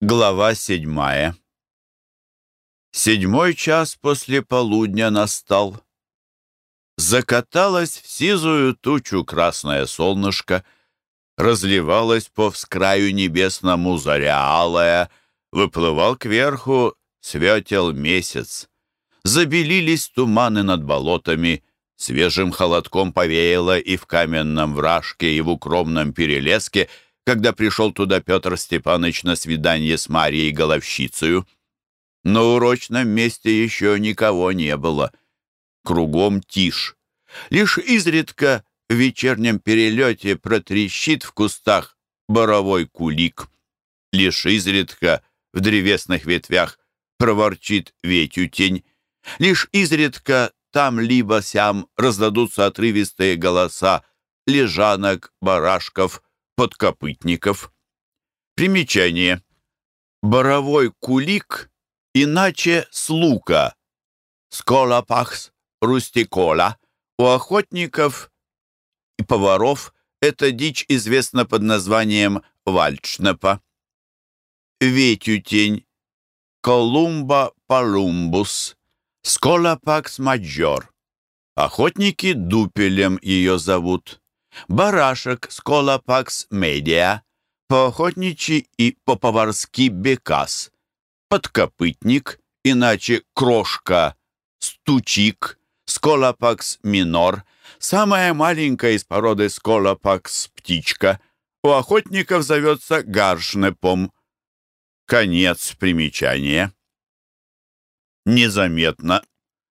Глава седьмая Седьмой час после полудня настал. Закаталось в сизую тучу красное солнышко, разливалось по вскраю небесному заря алая, выплывал кверху светел месяц. Забелились туманы над болотами, свежим холодком повеяло и в каменном вражке, и в укромном перелеске — когда пришел туда Петр Степанович на свидание с Марией Головщицею. На урочном месте еще никого не было. Кругом тишь. Лишь изредка в вечернем перелете протрещит в кустах боровой кулик. Лишь изредка в древесных ветвях проворчит ветютень. Лишь изредка там либо сям раздадутся отрывистые голоса лежанок, барашков, подкопытников. Примечание. Боровой кулик, иначе слука. Сколапахс рустикола. У охотников и поваров эта дичь известна под названием вальчнепа. Ветютень. Колумба палумбус. Сколапакс маджор. Охотники дупелем ее зовут барашек сколопакс медиа, поохотничий и по-поварски бекас, подкопытник, иначе крошка, стучик, сколопакс минор, самая маленькая из породы сколопакс птичка, у охотников зовется гаршнепом. Конец примечания. Незаметно,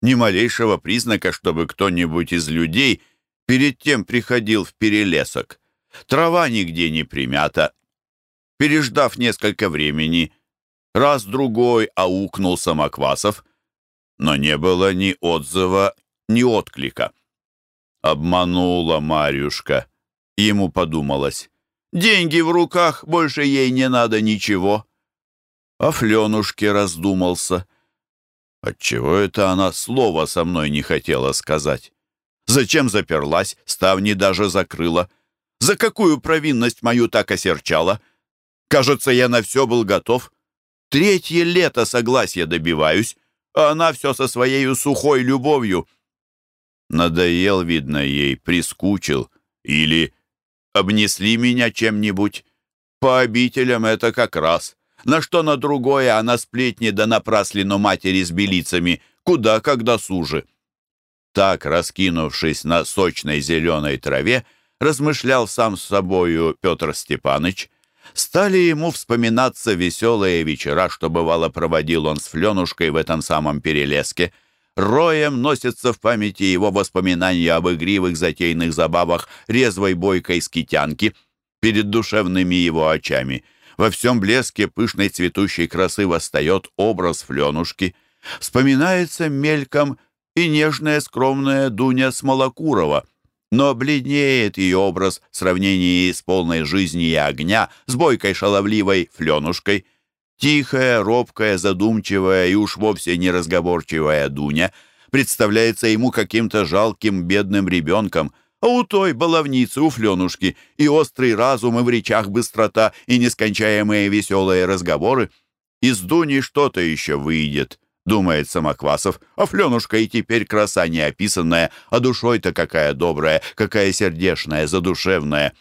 ни малейшего признака, чтобы кто-нибудь из людей – Перед тем приходил в перелесок. Трава нигде не примята. Переждав несколько времени, раз-другой аукнул Самоквасов, но не было ни отзыва, ни отклика. Обманула Марюшка. Ему подумалось. Деньги в руках, больше ей не надо ничего. О Фленушке раздумался. Отчего это она слова со мной не хотела сказать? Зачем заперлась, ставни даже закрыла? За какую провинность мою так осерчала? Кажется, я на все был готов. Третье лето согласия добиваюсь, а она все со своей сухой любовью. Надоел, видно, ей, прискучил. Или обнесли меня чем-нибудь. По обителям это как раз. На что на другое она сплетни да напраслину матери с белицами. Куда, когда сужи. Так, раскинувшись на сочной зеленой траве, размышлял сам с собою Петр Степаныч. Стали ему вспоминаться веселые вечера, что бывало проводил он с Фленушкой в этом самом перелеске. Роем носятся в памяти его воспоминания об игривых затейных забавах резвой бойкой скитянки перед душевными его очами. Во всем блеске пышной цветущей красы восстает образ Фленушки. Вспоминается мельком и нежная скромная Дуня Смолокурова, но бледнеет ее образ в сравнении с полной жизни и огня, с бойкой шаловливой Фленушкой. Тихая, робкая, задумчивая и уж вовсе неразговорчивая Дуня представляется ему каким-то жалким бедным ребенком, а у той баловницы, у Фленушки, и острый разум, и в речах быстрота, и нескончаемые веселые разговоры. Из Дуни что-то еще выйдет. — думает Самоквасов. «А Фленушка и теперь краса неописанная, а душой-то какая добрая, какая сердешная, задушевная».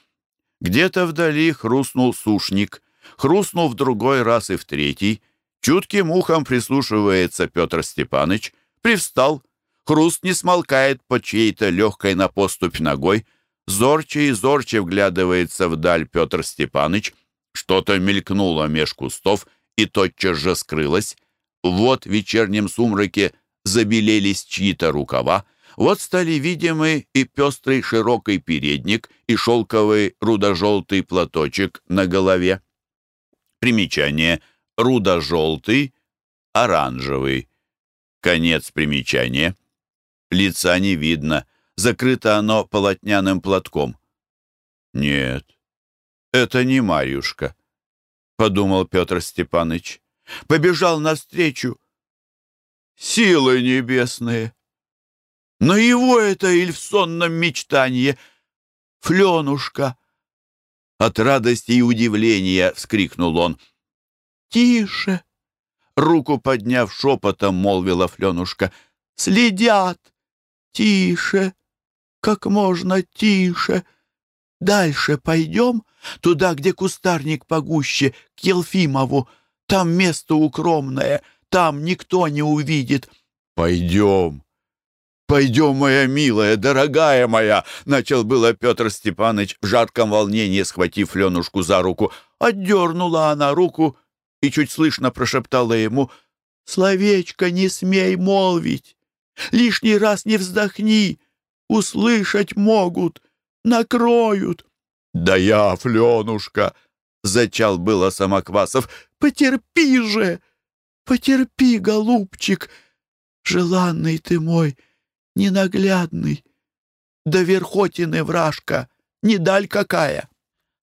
Где-то вдали хрустнул сушник, хрустнул в другой раз и в третий. Чутким ухом прислушивается Петр Степаныч, привстал. Хруст не смолкает под чьей-то легкой на поступь ногой. Зорче и зорче вглядывается вдаль Петр Степаныч. Что-то мелькнуло меж кустов и тотчас же скрылось. Вот в вечернем сумраке забелелись чьи-то рукава, вот стали видимы и пестрый широкий передник, и шелковый рудо-желтый платочек на голове. Примечание. Рудо-желтый, оранжевый. Конец примечания. Лица не видно. Закрыто оно полотняным платком. «Нет, это не Марьюшка», — подумал Петр Степаныч побежал навстречу. Силы небесные! Но его это или в сонном мечтании? Фленушка! От радости и удивления вскрикнул он. тише!» Руку подняв шепотом, молвила Фленушка. «Следят! Тише! Как можно тише! Дальше пойдем, туда, где кустарник погуще, к Елфимову. Там место укромное, там никто не увидит». «Пойдем!» «Пойдем, моя милая, дорогая моя!» — начал было Петр Степанович в жарком волнении, схватив Ленушку за руку. Отдернула она руку и чуть слышно прошептала ему «Словечко не смей молвить! Лишний раз не вздохни! Услышать могут! Накроют!» «Да я, Фленушка!» — зачал было Самоквасов. «Потерпи же! Потерпи, голубчик! Желанный ты мой, ненаглядный! Да верхотины вражка, не какая!»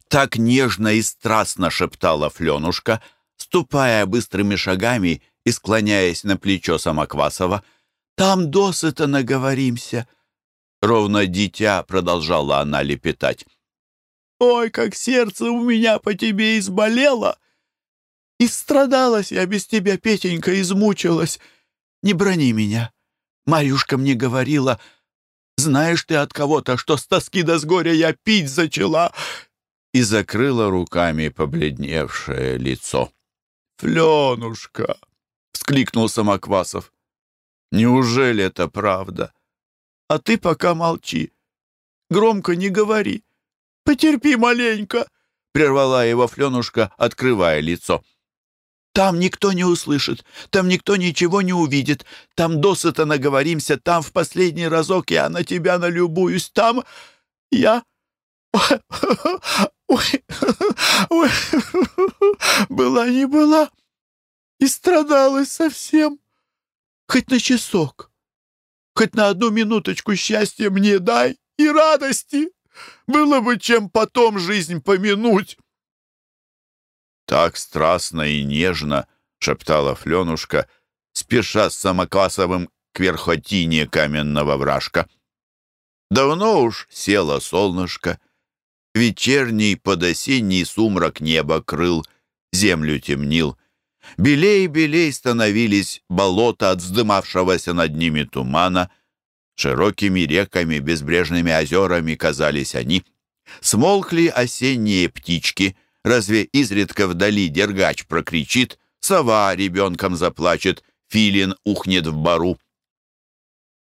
Так нежно и страстно шептала Фленушка, ступая быстрыми шагами и склоняясь на плечо Самоквасова. «Там досыта наговоримся!» Ровно дитя продолжала она лепетать. «Ой, как сердце у меня по тебе изболело! И страдалась я без тебя, Петенька, измучилась. Не брони меня. Марюшка мне говорила, знаешь ты от кого-то, что с тоски до с горя я пить зачала и закрыла руками побледневшее лицо. «Фленушка!» — вскликнул Самоквасов. «Неужели это правда? А ты пока молчи. Громко не говори. Потерпи маленько!» — прервала его Фленушка, открывая лицо. «Там никто не услышит, там никто ничего не увидит, там досыта наговоримся, там в последний разок я на тебя налюбуюсь, там я Ой, ой, была не была и страдалась совсем. Хоть на часок, хоть на одну минуточку счастья мне дай и радости. Было бы чем потом жизнь помянуть. Так страстно и нежно, шептала Фленушка, спеша с Самоквасовым к верхотине каменного вражка. Давно уж село солнышко, Вечерний подосенний сумрак неба крыл, землю темнил. Белей белей становились болота от вздымавшегося над ними тумана. Широкими реками, безбрежными озерами казались они. Смолкли осенние птички. Разве изредка вдали дергач прокричит, сова ребенком заплачет, филин ухнет в бару.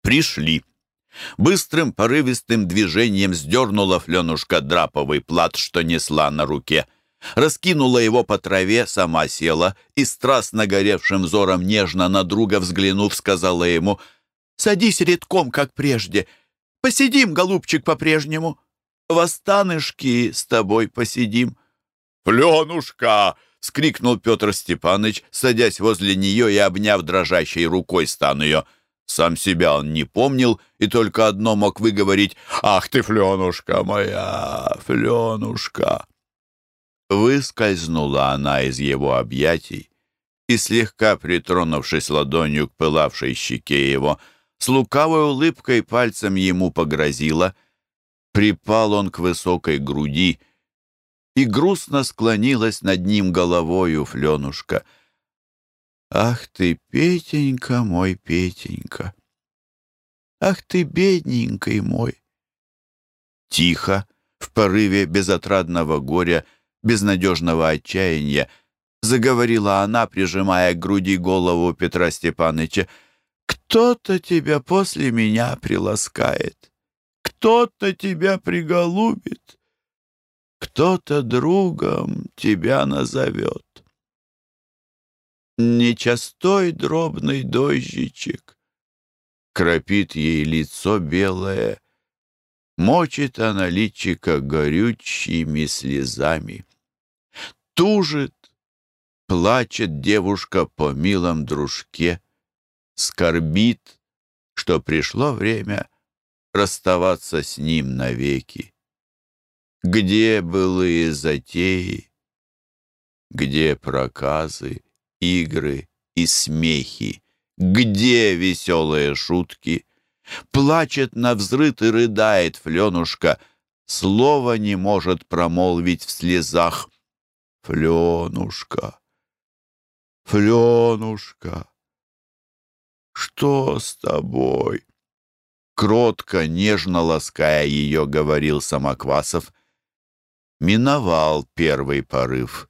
Пришли. Быстрым порывистым движением сдернула Фленушка драповый плат, что несла на руке. Раскинула его по траве, сама села и, страстно горевшим взором нежно на друга взглянув, сказала ему «Садись редком, как прежде. Посидим, голубчик, по-прежнему. В останышки с тобой посидим». «Фленушка!» — скрикнул Петр Степаныч, садясь возле нее и обняв дрожащей рукой стан ее — сам себя он не помнил и только одно мог выговорить «Ах ты, Фленушка моя, Фленушка!» Выскользнула она из его объятий и, слегка притронувшись ладонью к пылавшей щеке его, с лукавой улыбкой пальцем ему погрозила. Припал он к высокой груди, и грустно склонилась над ним головою Фленушка — Ах ты, Петенька мой, Петенька! Ах ты, бедненький мой! Тихо, в порыве безотрадного горя, безнадежного отчаяния, заговорила она, прижимая к груди голову Петра Степаныча. «Кто-то тебя после меня приласкает, кто-то тебя приголубит, кто-то другом тебя назовет. Нечастой дробный дождичек Кропит ей лицо белое, Мочит она личика горючими слезами. Тужит, плачет девушка по милом дружке, Скорбит, что пришло время Расставаться с ним навеки. Где былые затеи, где проказы, игры и смехи? Где веселые шутки? Плачет на взрыт и рыдает Фленушка, Слова не может промолвить в слезах. Фленушка, Фленушка, что с тобой?» Кротко, нежно лаская ее, говорил Самоквасов. Миновал первый порыв,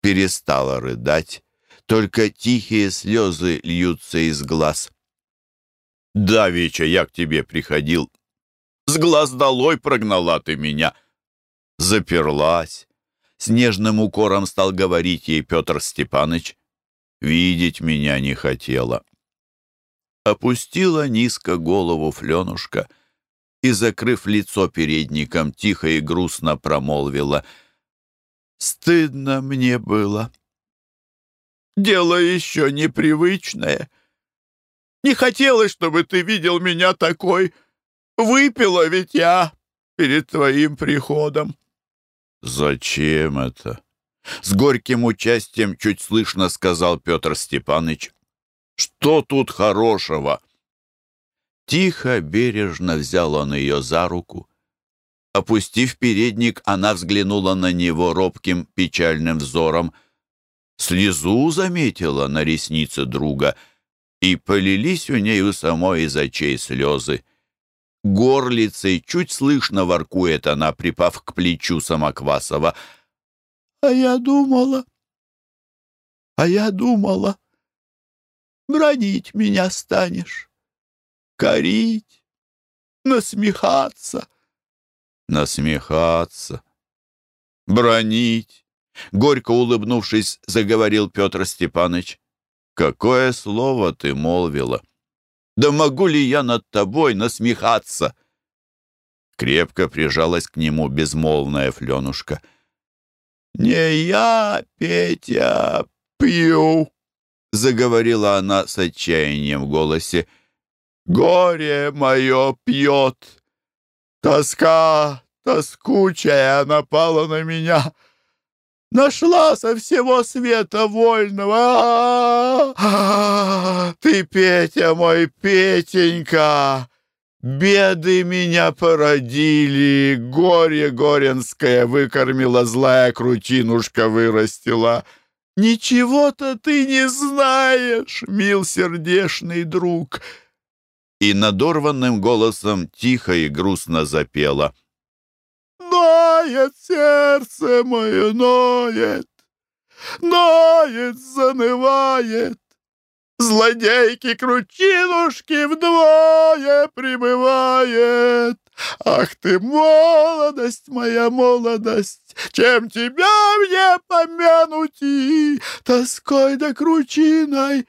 перестала рыдать, только тихие слезы льются из глаз. «Давеча я к тебе приходил, с глаз долой прогнала ты меня!» Заперлась. С нежным укором стал говорить ей Петр Степаныч. Видеть меня не хотела. Опустила низко голову Фленушка и, закрыв лицо передником, тихо и грустно промолвила. «Стыдно мне было. Дело еще непривычное. Не хотелось, чтобы ты видел меня такой. Выпила ведь я перед твоим приходом». «Зачем это?» С горьким участием чуть слышно сказал Петр Степаныч. «Что тут хорошего?» Тихо, бережно взял он ее за руку. Опустив передник, она взглянула на него робким, печальным взором. Слезу заметила на реснице друга, и полились у ней у самой из очей слезы. Горлицей чуть слышно воркует она, припав к плечу Самоквасова — а я думала, а я думала, бронить меня станешь, корить, насмехаться. Насмехаться, бронить. Горько улыбнувшись, заговорил Петр Степанович. «Какое слово ты молвила! Да могу ли я над тобой насмехаться?» Крепко прижалась к нему безмолвная Фленушка — «Не я, Петя, пью», — заговорила она с отчаянием в голосе. «Горе мое пьет. Тоска тоскучая напала на меня. Нашла со всего света вольного. А Ты, Петя мой, Петенька!» Беды меня породили, горе горенское выкормила, злая крутинушка вырастила. Ничего-то ты не знаешь, мил сердешный друг. И надорванным голосом тихо и грустно запела. Ноет сердце мое, ноет, ноет, занывает. Злодейки-кручинушки вдвое прибывает. Ах ты, молодость моя, молодость, Чем тебя мне помянуть и Тоской да кручиной,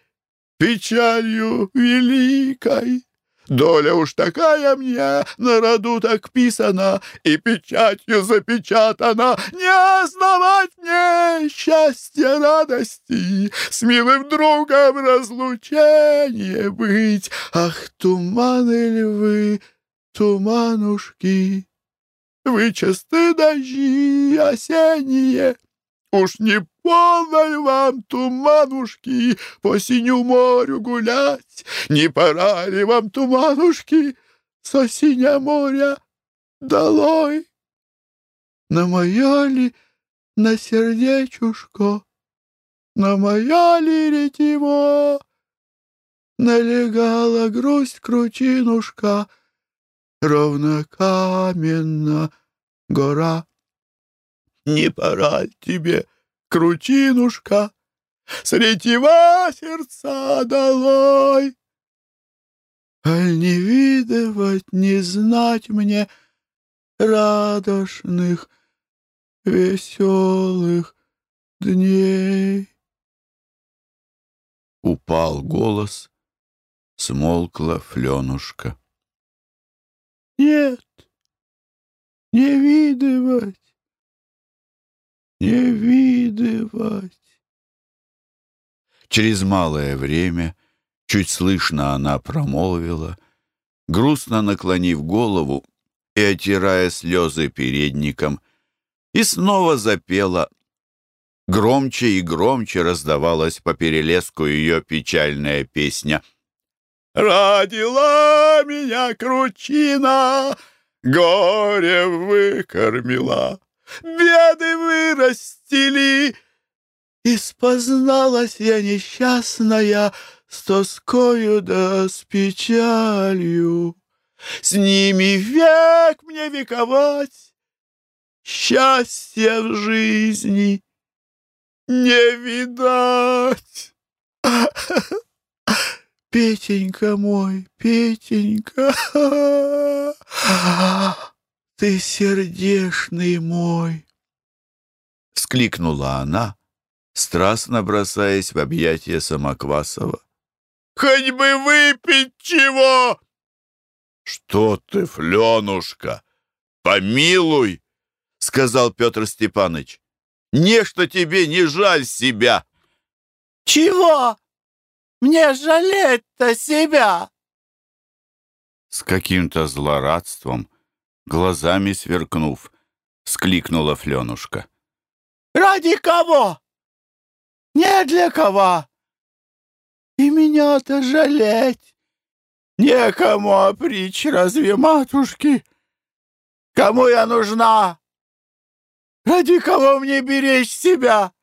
печалью великой. Доля уж такая мне, на роду так писана И печатью запечатана, Не основать мне счастья радости, С милым другом разлучение быть. Ах, туманы ли вы, туманушки, Вы часты дожди осенние, Уж не полной вам, туманушки, по синю морю гулять? Не пора ли вам, туманушки, со синя моря долой? На моя ли, на сердечушко, на моя ли ретиво налегала грусть кручинушка, ровно каменна гора. Не пора тебе, крутинушка, Сретива сердца долой. Аль не видывать, не знать мне Радошных, веселых дней. Упал голос, смолкла Фленушка. Нет, не видывать, не видывать. Через малое время, чуть слышно она промолвила, грустно наклонив голову и отирая слезы передником, и снова запела. Громче и громче раздавалась по перелеску ее печальная песня. «Родила меня кручина, горе выкормила» беды вырастили, И спозналась я несчастная с тоскою да с печалью. С ними век мне вековать, счастья в жизни не видать. Петенька мой, Петенька, ты сердешный мой. Скликнула она, страстно бросаясь в объятия Самоквасова. «Хоть бы выпить чего!» «Что ты, Фленушка, помилуй!» — сказал Петр Степаныч. «Нечто тебе не жаль себя!» «Чего? Мне жалеть-то себя!» С каким-то злорадством, глазами сверкнув, скликнула Фленушка. «Ради кого? Не для кого. И меня-то жалеть некому опричь, разве матушки? Кому я нужна? Ради кого мне беречь себя?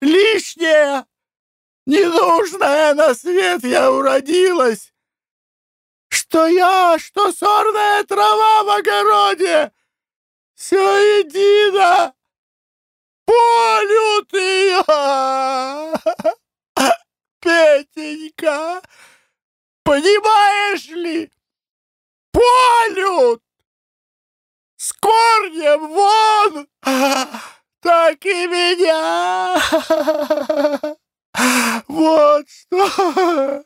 Лишнее, ненужное на свет я уродилась. Что я, что сорная трава в огороде, все едино полют ее! Петенька, понимаешь ли, полют! С корнем вон! Так и меня! Вот что!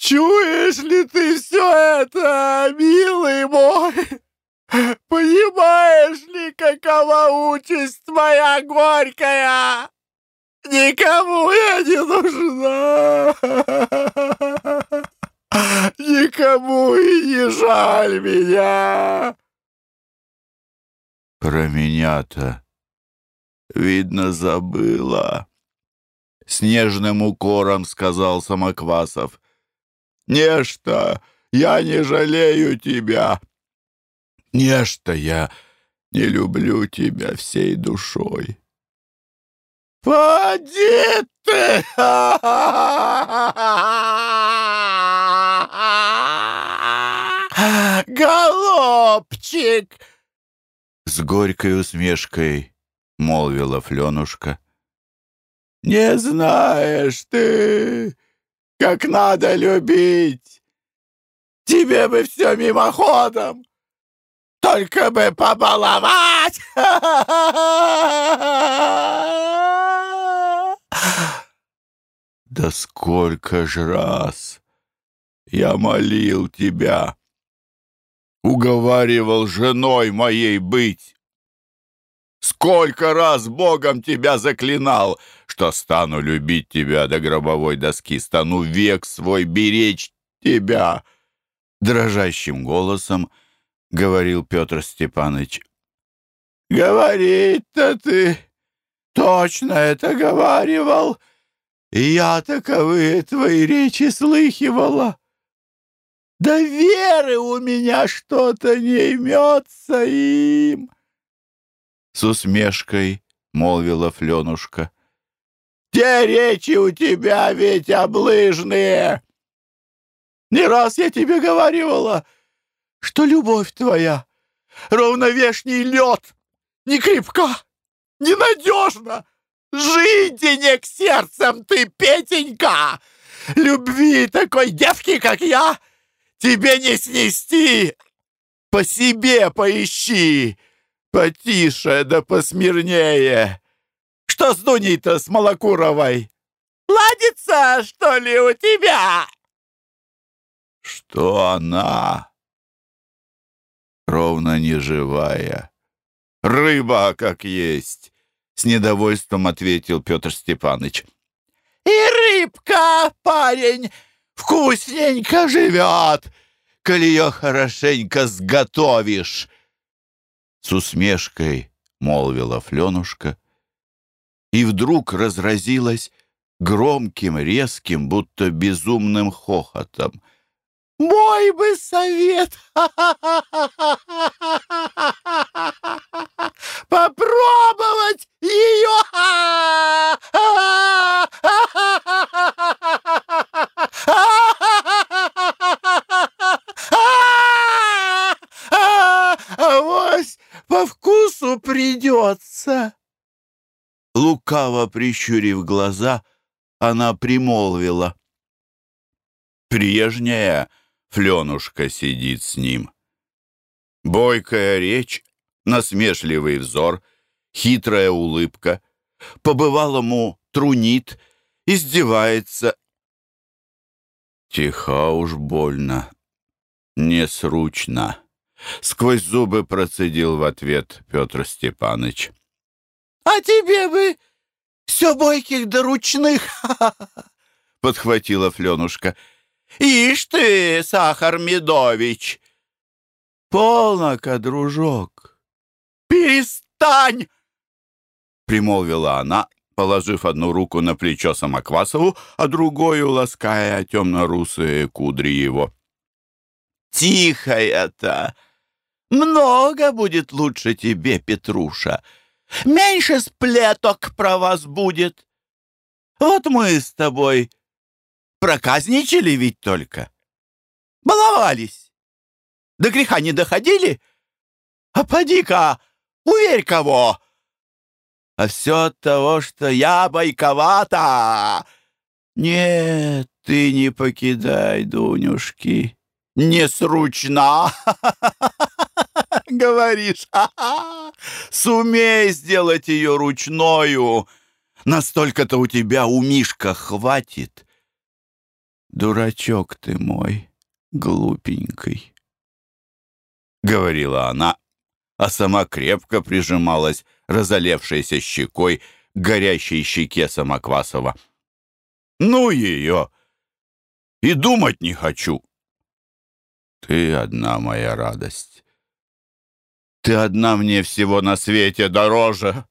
Чуешь ли ты все это, милый мой? Понимаешь ли, какова участь моя горькая? Никому я не нужна. Никому и не жаль меня. Про меня-то, видно, забыла. С нежным укором сказал Самоквасов. Нечто, я не жалею тебя. Нечто я не люблю тебя всей душой. Поди ты! Голубчик! С горькой усмешкой молвила Фленушка. Не знаешь ты, как надо любить. Тебе бы все мимоходом. Только бы побаловать! Да сколько ж раз я молил тебя, уговаривал женой моей быть. Сколько раз Богом тебя заклинал, что стану любить тебя до гробовой доски, стану век свой беречь тебя. Дрожащим голосом — говорил Петр Степанович. «Говорить-то ты точно это говаривал, и я таковые твои речи слыхивала. Да веры у меня что-то не имется им!» С усмешкой молвила Фленушка. «Те речи у тебя ведь облыжные! Не раз я тебе говорила!» что любовь твоя ровно вешний лед, не крепка, ненадежна. Жить сердцем ты, Петенька! Любви такой девки, как я, тебе не снести. По себе поищи, потише да посмирнее. Что с Дуней-то, с Малокуровой? Ладится, что ли, у тебя? Что она? ровно неживая. Рыба как есть, с недовольством ответил Петр Степанович. И рыбка, парень, вкусненько живет, коли ее хорошенько сготовишь. С усмешкой молвила Фленушка, и вдруг разразилась громким, резким, будто безумным хохотом. Мой бы совет попробовать ее. Авось по вкусу придется. Лукаво прищурив глаза, она примолвила. Прежняя Фленушка сидит с ним. Бойкая речь, насмешливый взор, хитрая улыбка. По-бывалому трунит, издевается. Тихо уж больно, несручно. Сквозь зубы процедил в ответ Петр Степаныч. «А тебе бы все бойких да ручных!» — подхватила Фленушка. «Ишь ты, Сахар Медович!» «Полно-ка, дружок!» «Перестань!» — примолвила она, положив одну руку на плечо Самоквасову, а другую лаская темно-русые кудри его. «Тихо это! Много будет лучше тебе, Петруша!» Меньше сплеток про вас будет. Вот мы с тобой проказничали ведь только. Баловались. До греха не доходили? А поди-ка, уверь кого. А все от того, что я бойковата. Нет, ты не покидай, Дунюшки, не сручна. Говоришь, ха-ха, сумей сделать ее ручною. Настолько-то у тебя у Мишка хватит. Дурачок ты мой, глупенький, — говорила она, а сама крепко прижималась разолевшейся щекой к горящей щеке Самоквасова. «Ну ее! И думать не хочу!» «Ты одна моя радость!» Ты одна мне всего на свете дороже!»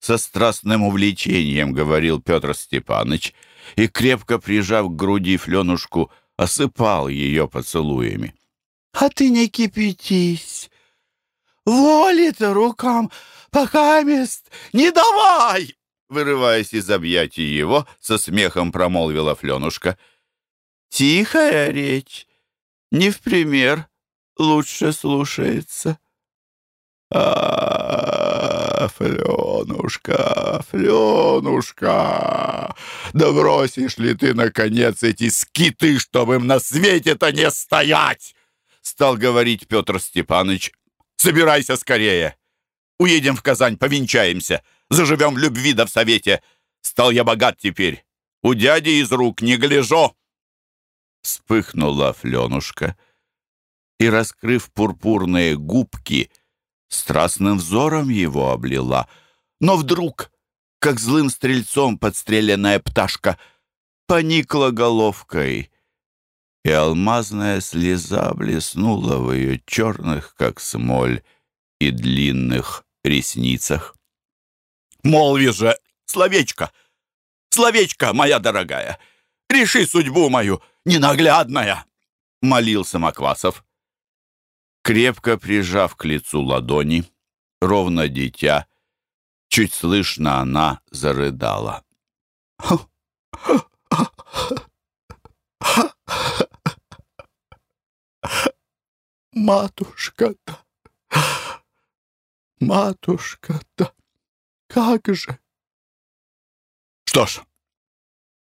Со страстным увлечением говорил Петр Степаныч и, крепко прижав к груди Фленушку, осыпал ее поцелуями. «А ты не кипятись! Воли-то рукам пока не давай!» Вырываясь из объятий его, со смехом промолвила Фленушка. «Тихая речь, не в пример, лучше слушается». А, Фленушка, Фленушка, да бросишь ли ты, наконец, эти скиты, чтобы им на свете-то не стоять? Стал говорить Петр Степаныч. Собирайся скорее. Уедем в Казань, повенчаемся. Заживем в любви да в совете. Стал я богат теперь. У дяди из рук не гляжу. Вспыхнула Фленушка и, раскрыв пурпурные губки, страстным взором его облила. Но вдруг, как злым стрельцом подстреленная пташка, поникла головкой, и алмазная слеза блеснула в ее черных, как смоль, и длинных ресницах. «Молви же, словечко! Словечко, моя дорогая! Реши судьбу мою, ненаглядная!» — молил Самоквасов. Крепко прижав к лицу ладони, ровно дитя, чуть слышно она зарыдала. «Матушка-то! Матушка-то! Как же!» «Что ж,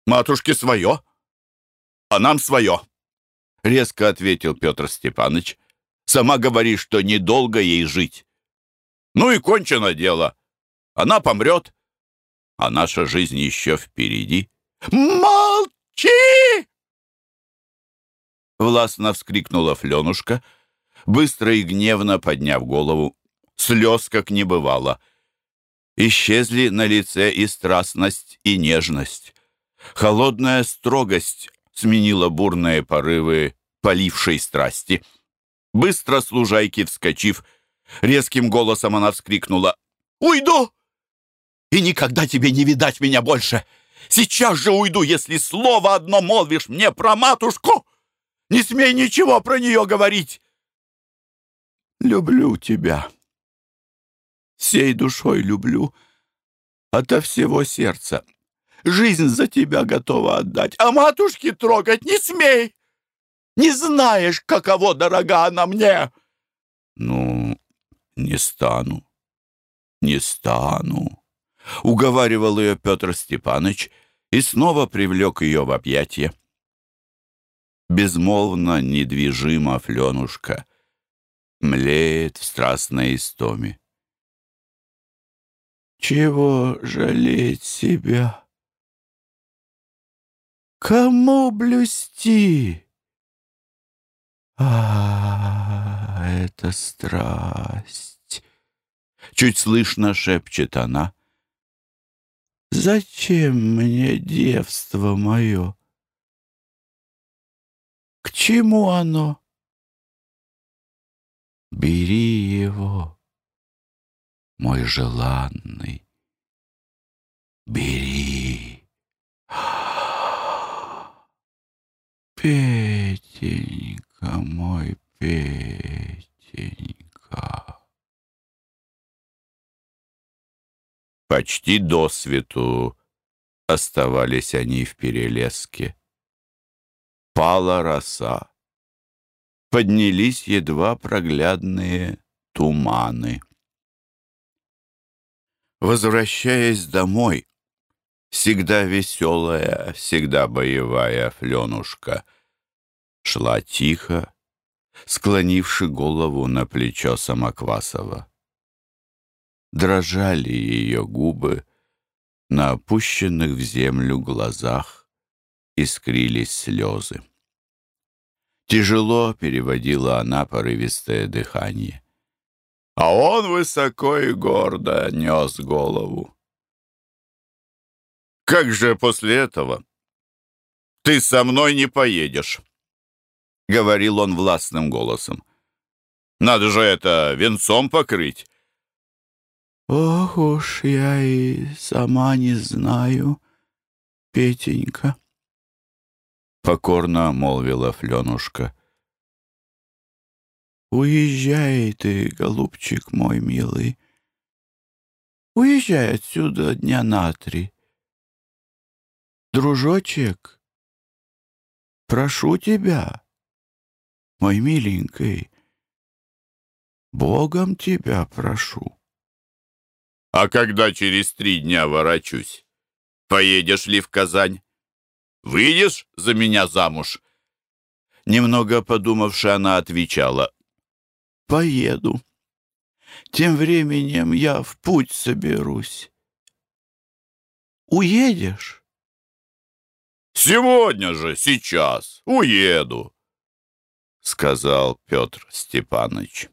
матушке свое, а нам свое!» — резко ответил Петр Степанович. Сама говоришь, что недолго ей жить. Ну и кончено дело. Она помрет, а наша жизнь еще впереди. «Молчи!» Властно вскрикнула Фленушка, быстро и гневно подняв голову. Слез как не бывало. Исчезли на лице и страстность, и нежность. Холодная строгость сменила бурные порывы полившей страсти — Быстро служайки вскочив, резким голосом она вскрикнула. «Уйду! И никогда тебе не видать меня больше! Сейчас же уйду, если слово одно молвишь мне про матушку! Не смей ничего про нее говорить. Люблю тебя. Всей душой люблю. Ото всего сердца. Жизнь за тебя готова отдать, а матушки трогать не смей. Не знаешь, каково дорога она мне. Ну, не стану, не стану. Уговаривал ее Петр Степанович и снова привлек ее в объятия. Безмолвно, недвижимо Фленушка млеет в страстной истоме. Чего жалеть себя? Кому блюсти? А, это страсть! Чуть слышно шепчет она. Зачем мне девство мое? К чему оно? Бери его, мой желанный, бери. Петенька мой, Петенька. Почти до свету оставались они в перелеске. Пала роса поднялись едва проглядные туманы. Возвращаясь домой, всегда веселая, всегда боевая Фленушка шла тихо, склонивши голову на плечо Самоквасова. Дрожали ее губы, на опущенных в землю глазах искрились слезы. Тяжело переводила она порывистое дыхание. А он высоко и гордо нес голову. «Как же после этого ты со мной не поедешь?» — говорил он властным голосом. «Надо же это венцом покрыть». «Ох уж я и сама не знаю, Петенька», — покорно молвила Фленушка. «Уезжай ты, голубчик мой милый. Уезжай отсюда дня на три. Дружочек, прошу тебя, мой миленький, Богом тебя прошу». «А когда через три дня ворочусь, поедешь ли в Казань?» Выйдешь за меня замуж?» Немного подумавши, она отвечала. «Поеду. Тем временем я в путь соберусь. Уедешь?» «Сегодня же, сейчас, уеду», — сказал Петр Степанович.